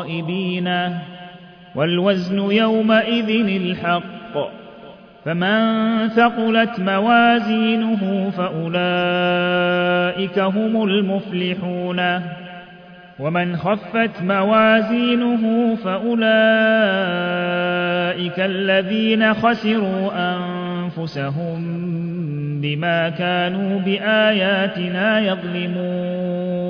غائبين والوزن يومئذ الحق فمن ثقلت موازينه فأولئك هم المفلحون ومن خفت موازينه فأولئك الذين خسروا أنفسهم بما كانوا بآياتنا يظلمون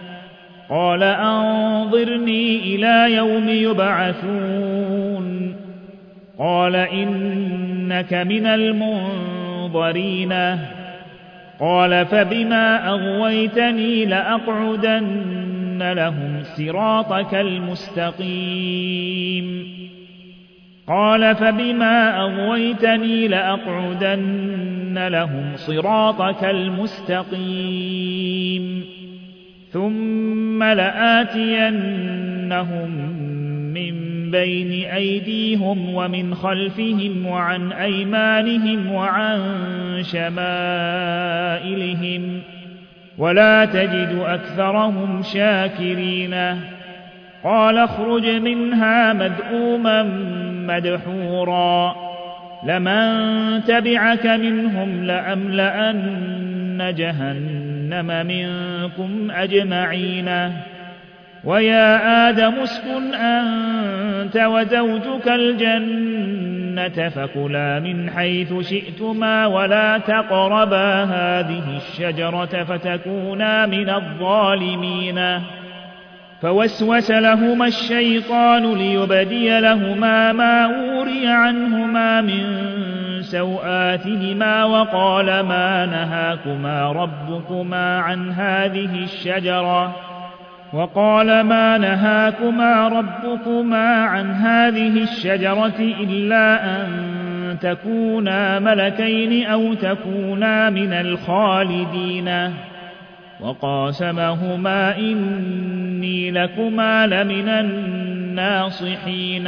قال أنظرني إلى يوم يبعثون. قال إنك من المنظرين. قال فبما أغويتني لأقعدن لهم صراطك المستقيم. قال فبما أغويتني لأقعدن لهم صراطك المستقيم. ثم لآتينهم من بين أيديهم ومن خلفهم وعن أيمانهم وعن شمائلهم ولا تجد أكثرهم شاكرين. قال اخرج منها مذءوما مدحورا. لمن تبعك منهم لأملأن جهنم. منكم أجمعين. ويا آدم اسكن أنت وزوجك الجنة فكلا من حيث شئتما ولا تقربا هذه الشجرة فتكونا من الظالمين. فوسوس لهما الشيطان ليبدي لهما ما أوري عنهما من سوآتهما وقال ما نهاكما ربكما عن هذه الشجرة وقال ما نهاكما ربكما عن هذه الشجرة إلا أن تكونا ملكين أو تكونا من الخالدين. وقاسمهما إني لكما لمن الناصحين.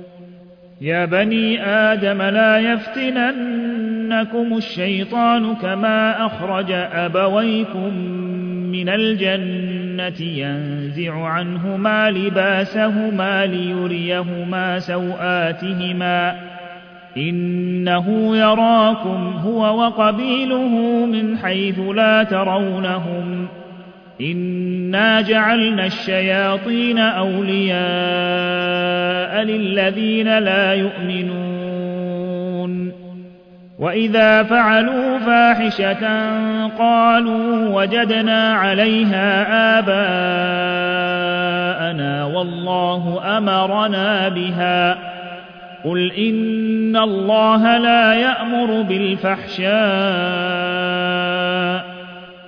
يا بني آدم لا يفتننكم الشيطان كما أخرج أبويكم من الجنة ينزع عنهما لباسهما ليريهما سوآتهما إنه يراكم هو وقبيله من حيث لا ترونهم إنا جعلنا الشياطين أولياء للذين لا يؤمنون وإذا فعلوا فاحشة قالوا وجدنا عليها آباءنا والله أمرنا بها قل إن الله لا يأمر بالفحشاء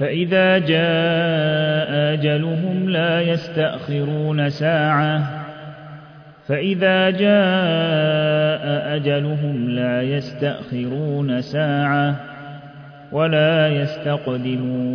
فإذا جاء أجلهم لا يستأخرون ساعة. فإذا جاء أجلهم لا يستأخرون ساعة ولا يستقدمون.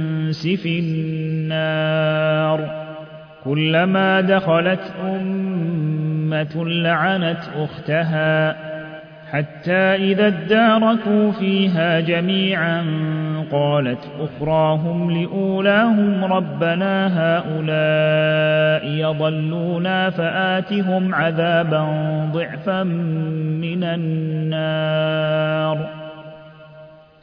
في النار كلما دخلت أمة لعنت أختها حتى إذا اداركوا فيها جميعا قالت أخراهم لأولاهم ربنا هؤلاء يضلونا فآتهم عذابا ضعفا من النار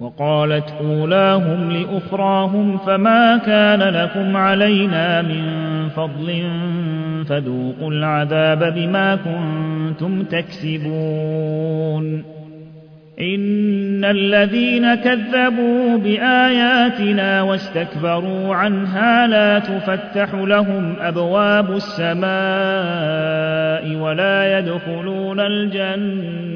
وقالت أولاهم لأخراهم فما كان لكم علينا من فضل فذوقوا العذاب بما كنتم تكسبون. إن الذين كذبوا بآياتنا واستكبروا عنها لا تفتح لهم أبواب السماء ولا يدخلون الجنة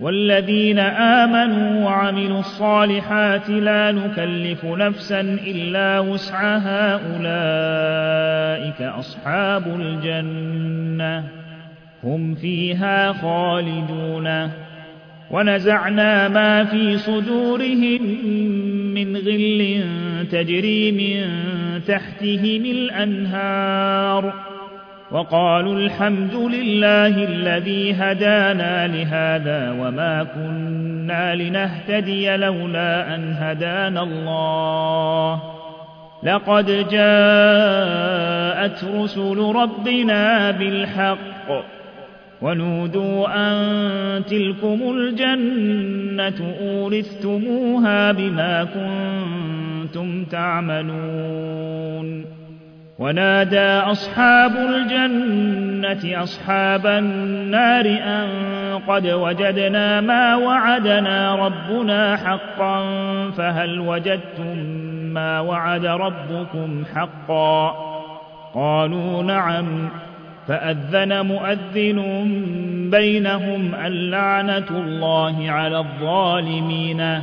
والذين آمنوا وعملوا الصالحات لا نكلف نفسا إلا وسعها أولئك أصحاب الجنة. هم فيها خالدون. ونزعنا ما في صدورهم من غل تجري من تحتهم الأنهار. وقالوا الحمد لله الذي هدانا لهذا وما كنا لنهتدي لولا أن هدانا الله. لقد جاءت رسل ربنا بالحق ونودوا أن تلكم الجنة أورثتموها بما كنتم تعملون. ونادى أصحاب الجنة أصحاب النار أن قد وجدنا ما وعدنا ربنا حقا فهل وجدتم ما وعد ربكم حقا قالوا نعم فأذن مؤذن بينهم اللعنة الله على الظالمين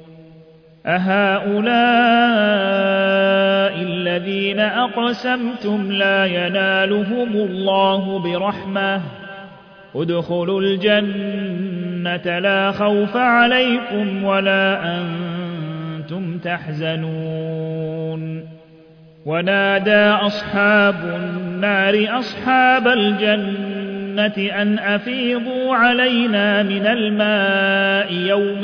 أهؤلاء الذين أقسمتم لا ينالهم الله برحمة. ادخلوا الجنة لا خوف عليكم ولا أنتم تحزنون. ونادى أصحاب النار أصحاب الجنة أن أفيضوا علينا من الماء يوم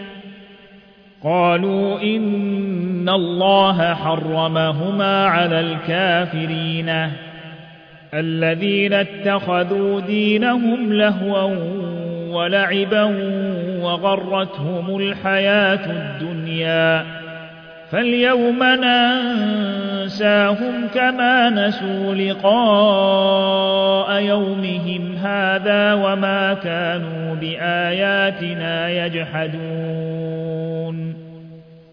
قالوا إن الله حرمهما على الكافرين. الذين اتخذوا دينهم لهوا ولعبا وغرتهم الحياة الدنيا. فاليوم ننساهم كما نسوا لقاء يومهم هذا وما كانوا بآياتنا يجحدون.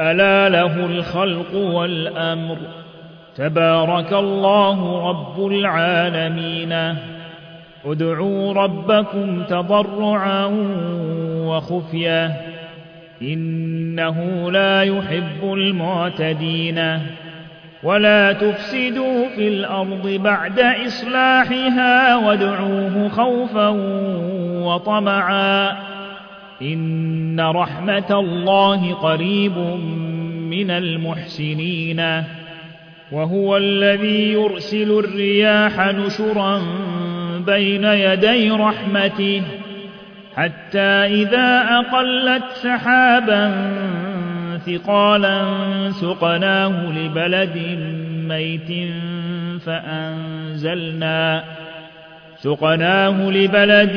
ألا له الخلق والأمر. تبارك الله رب العالمين. ادعوا ربكم تضرعا وخفيه إنه لا يحب المعتدين. ولا تفسدوا في الأرض بعد إصلاحها وادعوه خوفا وطمعا. إن رحمة الله قريب من المحسنين وهو الذي يرسل الرياح نشرا بين يدي رحمته حتى إذا أقلت سحابا ثقالا سقناه لبلد ميت فأنزلنا سقناه لبلد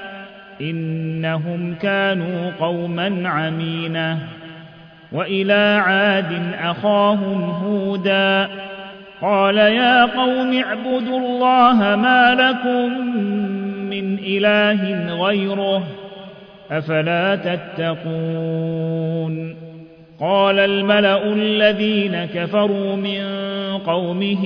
إنهم كانوا قوما عمينا. وإلى عاد أخاهم هودا. قال يا قوم اعبدوا الله ما لكم من إله غيره أفلا تتقون. قال الملأ الذين كفروا من قومه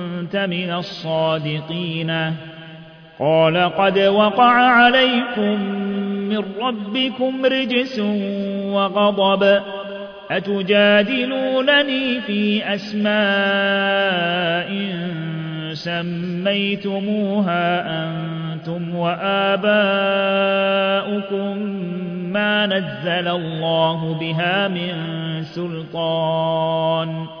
من الصادقين. قال قد وقع عليكم من ربكم رجس وغضب. أتجادلونني في أسماء سميتموها أنتم وآباؤكم ما نزل الله بها من سلطان.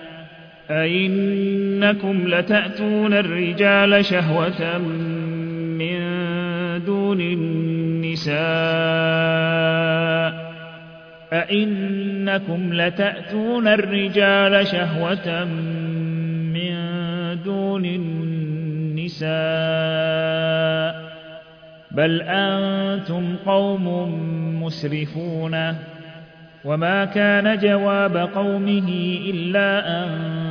أئنكم لتأتون الرجال شهوة من دون النساء أئنكم لتأتون الرجال شهوة من دون النساء بل أنتم قوم مسرفون وما كان جواب قومه إلا أن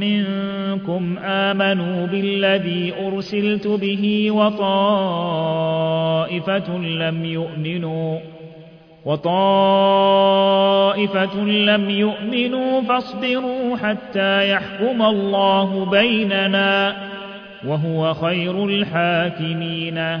منكم آمنوا بالذي أرسلت به وطائفة لم يؤمنوا وطائفة لم يؤمنوا فاصبروا حتى يحكم الله بيننا وهو خير الحاكمين.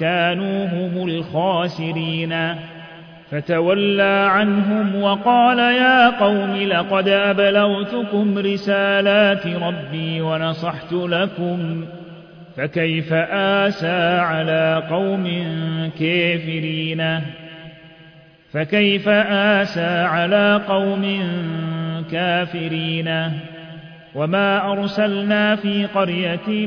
كانوا هم الخاسرين. فتولى عنهم وقال يا قوم لقد أبلغتكم رسالات ربي ونصحت لكم فكيف آسى على قوم كافرين؟ فكيف آسى على قوم كافرين؟ وما أرسلنا في قرية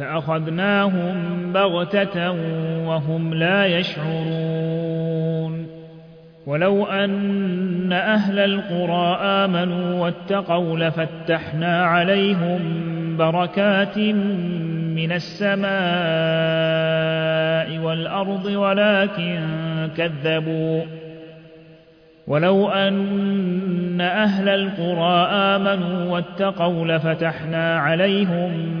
فأخذناهم بغتة وهم لا يشعرون. ولو أن أهل القرى آمنوا واتقوا لفتحنا عليهم بركات من السماء والأرض ولكن كذبوا. ولو أن أهل القرى آمنوا واتقوا لفتحنا عليهم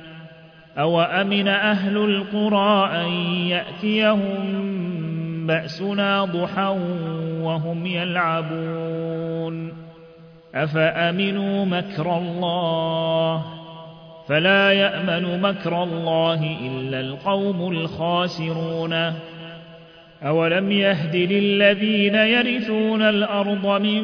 أو أمن أهل القرى أن يأتيهم بأسنا ضحى وهم يلعبون أفأمنوا مكر الله فلا يأمن مكر الله إلا القوم الخاسرون أولم يهد للذين يرثون الأرض من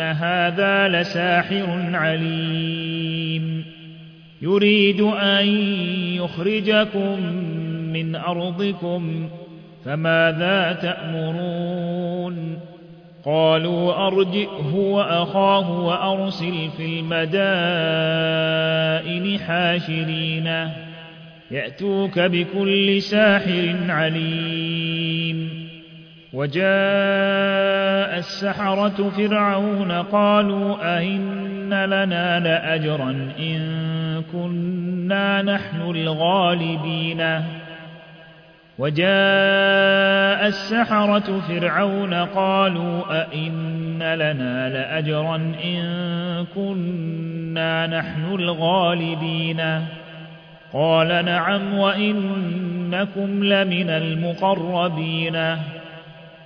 هذا لساحر عليم يريد أن يخرجكم من أرضكم فماذا تأمرون؟ قالوا أرجئه وأخاه وأرسل في المدائن حاشرين. يأتوك بكل ساحر عليم. وجاء السحرة فرعون قالوا أئن لنا لأجرا إن كنا نحن الغالبين. وجاء السحرة فرعون قالوا أئن لنا لأجرا إن كنا نحن الغالبين. قال نعم وإنكم لمن المقربين.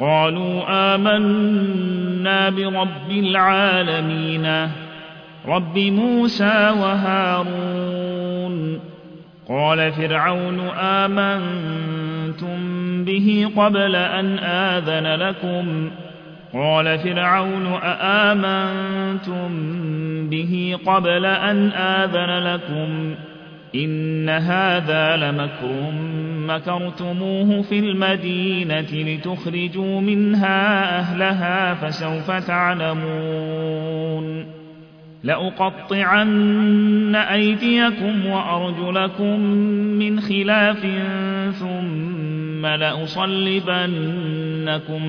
قالوا آمنا برب العالمين رب موسى وهارون. قال فرعون آمنتم به قبل أن آذن لكم؟ قال فرعون أآمنتم به قبل أن آذن لكم؟ إن هذا لمكر مكرتموه في المدينة لتخرجوا منها أهلها فسوف تعلمون لاقطعن أيديكم وأرجلكم من خلاف ثم لاصلبنكم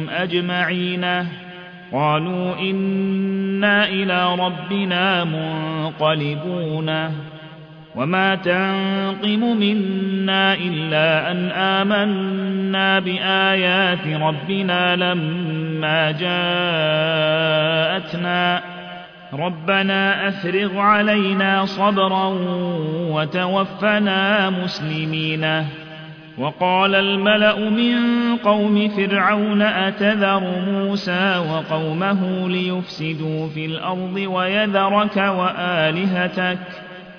أجمعين قالوا إنا إلى ربنا منقلبون وما تنقم منا إلا أن آمنا بآيات ربنا لما جاءتنا ربنا أفرغ علينا صبرا وتوفنا مسلمين وقال الملا من قوم فرعون أتذر موسى وقومه ليفسدوا في الأرض ويذرك وآلهتك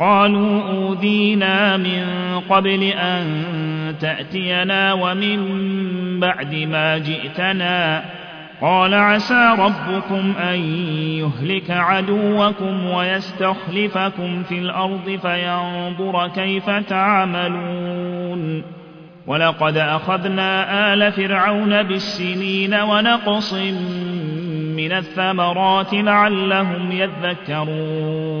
قالوا أوذينا من قبل أن تأتينا ومن بعد ما جئتنا. قال عسى ربكم أن يهلك عدوكم ويستخلفكم في الأرض فينظر كيف تعملون. ولقد أخذنا آل فرعون بالسنين ونقص من الثمرات لعلهم يذكرون.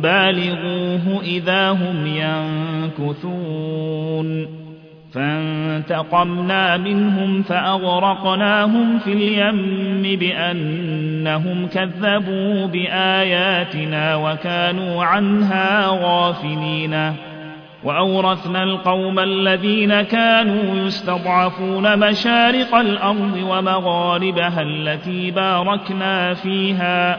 بالغوه إذا هم ينكثون. فانتقمنا منهم فأغرقناهم في اليم بأنهم كذبوا بآياتنا وكانوا عنها غافلين. وأورثنا القوم الذين كانوا يستضعفون مشارق الأرض ومغاربها التي باركنا فيها.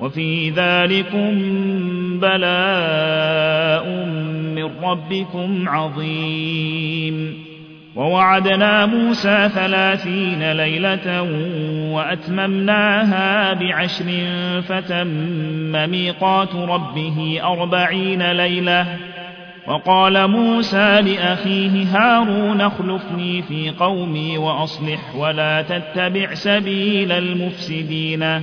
وفي ذلكم بلاء من ربكم عظيم. ووعدنا موسى ثلاثين ليلة وأتممناها بعشر فتم ميقات ربه أربعين ليلة. وقال موسى لأخيه هارون اخلفني في قومي وأصلح ولا تتبع سبيل المفسدين.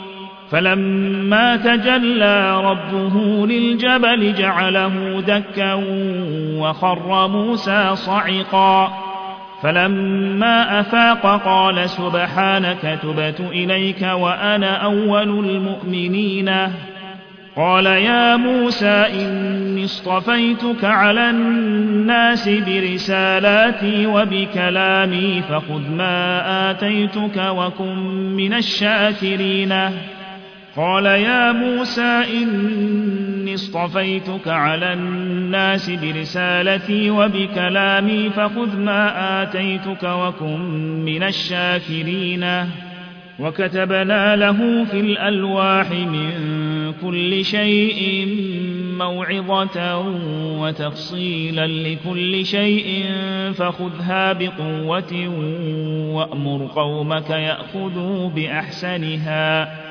فلما تجلى ربه للجبل جعله دكا وخر موسى صعقا. فلما أفاق قال سبحانك تبت إليك وأنا أول المؤمنين. قال يا موسى إني اصطفيتك على الناس برسالاتي وبكلامي فخذ ما آتيتك وكن من الشاكرين. قال يا موسى إني اصطفيتك على الناس برسالتي وبكلامي فخذ ما آتيتك وكن من الشاكرين. وكتبنا له في الألواح من كل شيء موعظة وتفصيلا لكل شيء فخذها بقوة وأمر قومك يأخذوا بأحسنها.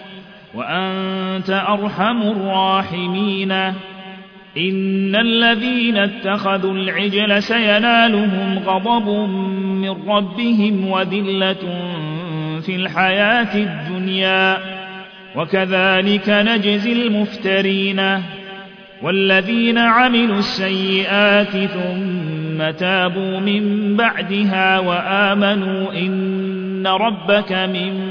وأنت أرحم الراحمين. إن الذين اتخذوا العجل سينالهم غضب من ربهم وذلة في الحياة الدنيا. وكذلك نجزي المفترين والذين عملوا السيئات ثم تابوا من بعدها وآمنوا إن ربك من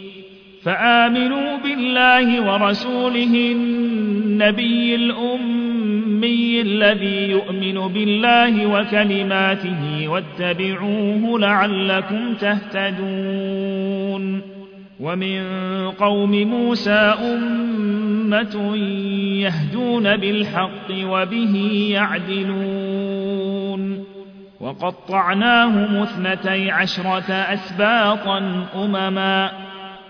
فآمنوا بالله ورسوله النبي الأمي الذي يؤمن بالله وكلماته واتبعوه لعلكم تهتدون ومن قوم موسى أمة يهدون بالحق وبه يعدلون وقطعناهم اثنتي عشرة أسباطا أمما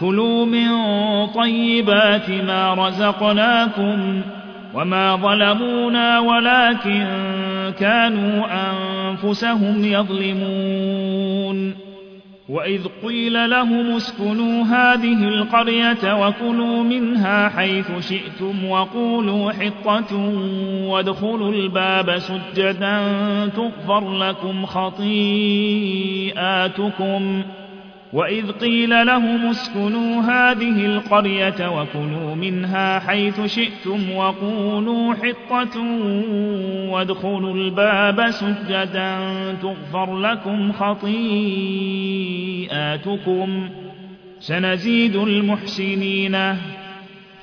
كلوا من طيبات ما رزقناكم وما ظلمونا ولكن كانوا أنفسهم يظلمون. وإذ قيل لهم اسكنوا هذه القرية وكلوا منها حيث شئتم وقولوا حطة وادخلوا الباب سجدا تغفر لكم خطيئاتكم. وإذ قيل لهم اسكنوا هذه القرية وكلوا منها حيث شئتم وقولوا حطة وادخلوا الباب سجدا تغفر لكم خطيئاتكم سنزيد المحسنين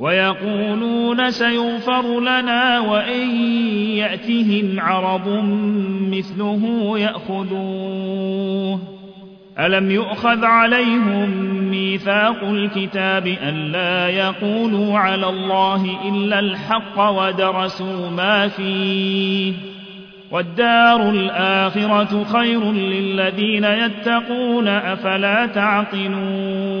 ويقولون سيغفر لنا وإن يأتهم عرض مثله يأخذوه. ألم يؤخذ عليهم ميثاق الكتاب الا يقولوا على الله إلا الحق ودرسوا ما فيه؟ والدار الآخرة خير للذين يتقون أفلا تعقلون؟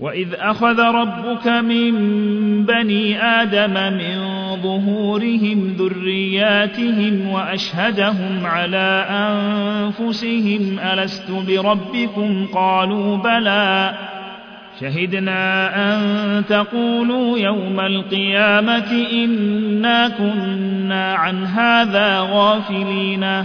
وإذ أخذ ربك من بني آدم من ظهورهم ذرياتهم وأشهدهم على أنفسهم ألست بربكم قالوا بلى شهدنا أن تقولوا يوم القيامة إنا كنا عن هذا غافلين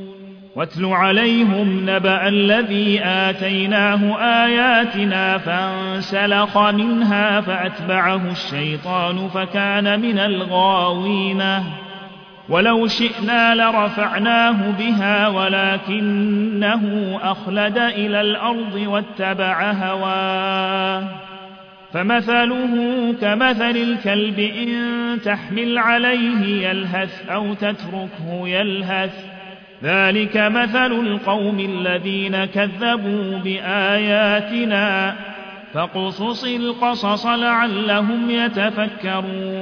واتل عليهم نبأ الذي آتيناه آياتنا فانسلخ منها فأتبعه الشيطان فكان من الغاوين. ولو شئنا لرفعناه بها ولكنه أخلد إلى الأرض واتبع هواه. فمثله كمثل الكلب إن تحمل عليه يلهث أو تتركه يلهث ذلك مثل القوم الذين كذبوا بآياتنا فاقصص القصص لعلهم يتفكرون.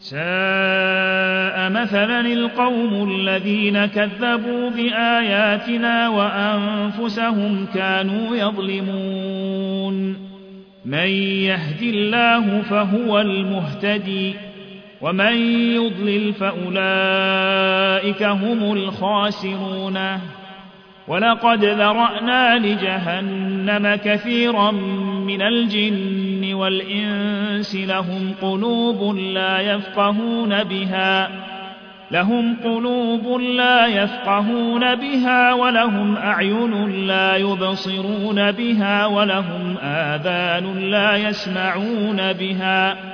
ساء مثلا القوم الذين كذبوا بآياتنا وأنفسهم كانوا يظلمون. من يهد الله فهو المهتدي. ومن يضلل فأولئك هم الخاسرون. ولقد ذرأنا لجهنم كثيرا من الجن والإنس لهم قلوب لا يفقهون بها لهم قلوب لا يفقهون بها ولهم أعين لا يبصرون بها ولهم آذان لا يسمعون بها.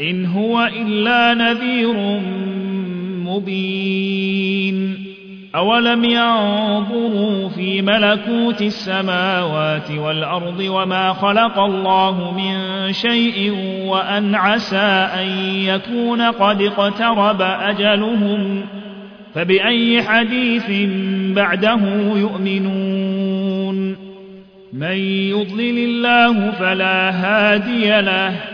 إن هو إلا نذير مبين. أولم ينظروا في ملكوت السماوات والأرض وما خلق الله من شيء وأن عسى أن يكون قد اقترب أجلهم فبأي حديث بعده يؤمنون؟ من يضلل الله فلا هادي له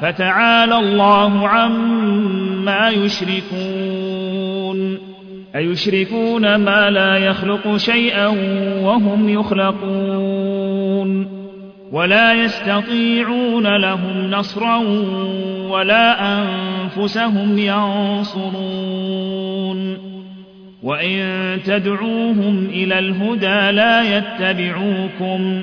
فتعالى الله عما يشركون. أيشركون ما لا يخلق شيئا وهم يخلقون. ولا يستطيعون لهم نصرا ولا أنفسهم ينصرون. وإن تدعوهم إلى الهدى لا يتبعوكم.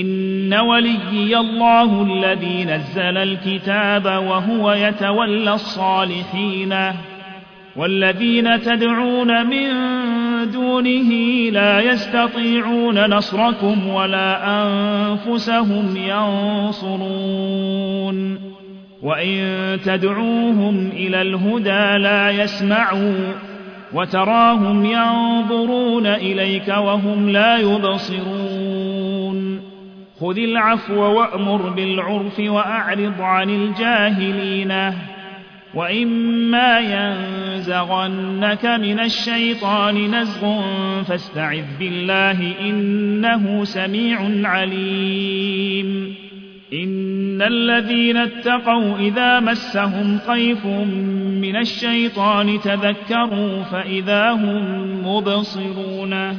إن وليي الله الذي نزل الكتاب وهو يتولى الصالحين والذين تدعون من دونه لا يستطيعون نصركم ولا أنفسهم ينصرون وإن تدعوهم إلى الهدى لا يسمعوا وتراهم ينظرون إليك وهم لا يبصرون خذ العفو وأمر بالعرف وأعرض عن الجاهلين. وإما ينزغنك من الشيطان نزغ فاستعذ بالله إنه سميع عليم. إن الذين اتقوا إذا مسهم طيف من الشيطان تذكروا فإذا هم مبصرون.